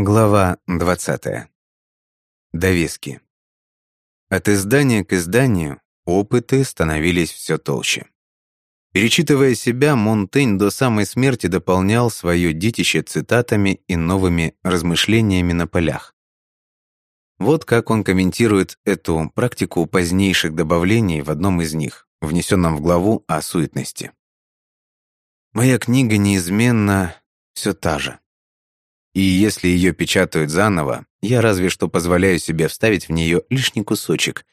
Глава 20. Довески. От издания к изданию опыты становились все толще. Перечитывая себя, Монтень до самой смерти дополнял свое детище цитатами и новыми размышлениями на полях. Вот как он комментирует эту практику позднейших добавлений в одном из них, внесенном в главу о суетности. «Моя книга неизменно все та же. И если ее печатают заново, я разве что позволяю себе вставить в нее лишний кусочек,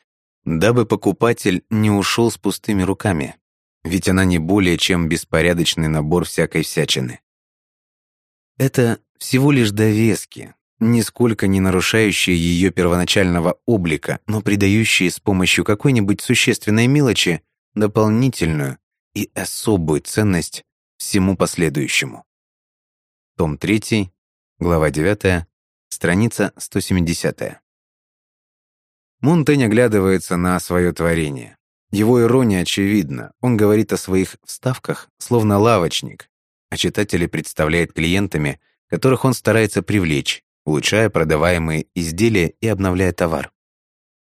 дабы покупатель не ушел с пустыми руками, ведь она не более чем беспорядочный набор всякой всячины. Это всего лишь довески, нисколько не нарушающие ее первоначального облика, но придающие с помощью какой-нибудь существенной мелочи дополнительную и особую ценность всему последующему. Том 3, Глава 9, страница 170. Монтень оглядывается на свое творение. Его ирония очевидна. Он говорит о своих вставках, словно лавочник, а читателей представляет клиентами, которых он старается привлечь, улучшая продаваемые изделия и обновляя товар.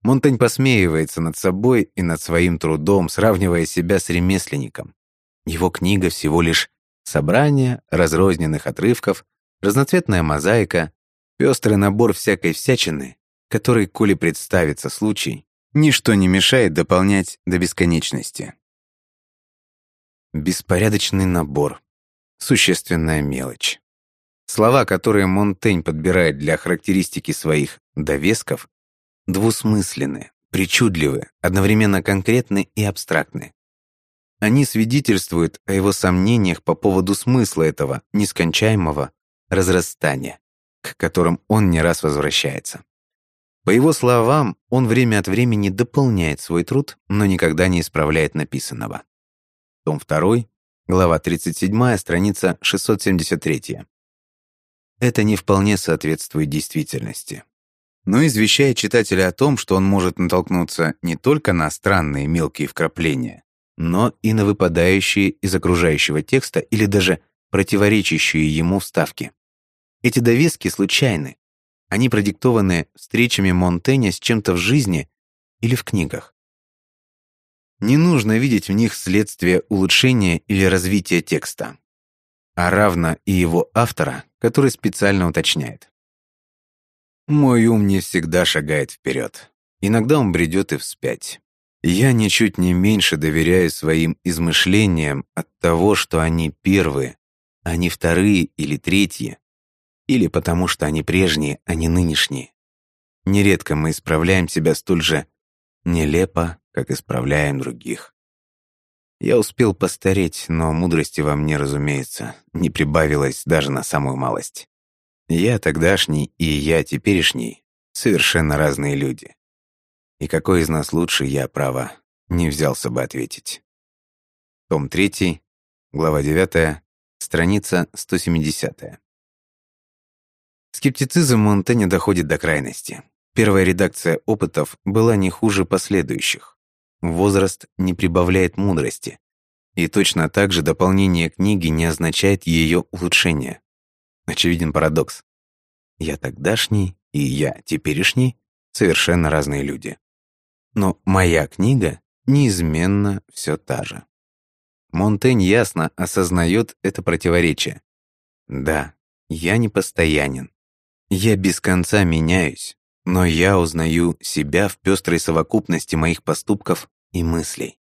Монтень посмеивается над собой и над своим трудом, сравнивая себя с ремесленником. Его книга всего лишь собрание разрозненных отрывков, разноцветная мозаика, пестрый набор всякой всячины, который, коли представится случай, ничто не мешает дополнять до бесконечности. Беспорядочный набор. Существенная мелочь. Слова, которые Монтень подбирает для характеристики своих довесков, двусмысленны, причудливы, одновременно конкретны и абстрактны. Они свидетельствуют о его сомнениях по поводу смысла этого нескончаемого разрастания, к которым он не раз возвращается. По его словам, он время от времени дополняет свой труд, но никогда не исправляет написанного. Том 2, глава 37, страница 673. Это не вполне соответствует действительности. Но извещает читателя о том, что он может натолкнуться не только на странные мелкие вкрапления, но и на выпадающие из окружающего текста или даже противоречащие ему вставки. Эти довески случайны. Они продиктованы встречами Монтэня с чем-то в жизни или в книгах. Не нужно видеть в них следствие улучшения или развития текста, а равно и его автора, который специально уточняет. Мой ум не всегда шагает вперед. Иногда он бредет и вспять. Я ничуть не меньше доверяю своим измышлениям от того, что они первые, не вторые или третьи, или потому что они прежние, а не нынешние. Нередко мы исправляем себя столь же нелепо, как исправляем других. Я успел постареть, но мудрости во мне, разумеется, не прибавилось даже на самую малость. Я тогдашний и я теперешний — совершенно разные люди. И какой из нас лучше, я, право, не взялся бы ответить. Том 3, глава 9, страница 170. Скептицизм Монтэня доходит до крайности. Первая редакция опытов была не хуже последующих. Возраст не прибавляет мудрости. И точно так же дополнение книги не означает ее улучшение. Очевиден парадокс. Я тогдашний и я теперешний — совершенно разные люди. Но моя книга неизменно все та же. Монтень ясно осознает это противоречие. Да, я не постоянен, я без конца меняюсь, но я узнаю себя в пестрой совокупности моих поступков и мыслей.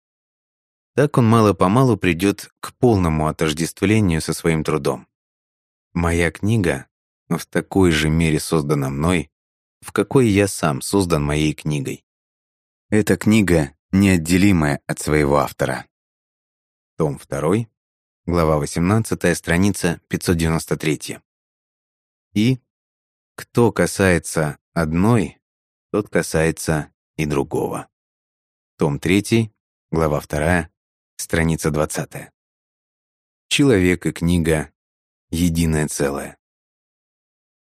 Так он мало-помалу придет к полному отождествлению со своим трудом. Моя книга в такой же мере создана мной, в какой я сам создан моей книгой. Эта книга неотделимая от своего автора. Том 2, глава 18, страница 593. И кто касается одной, тот касается и другого. Том 3, глава 2, страница 20. Человек и книга — единое целое.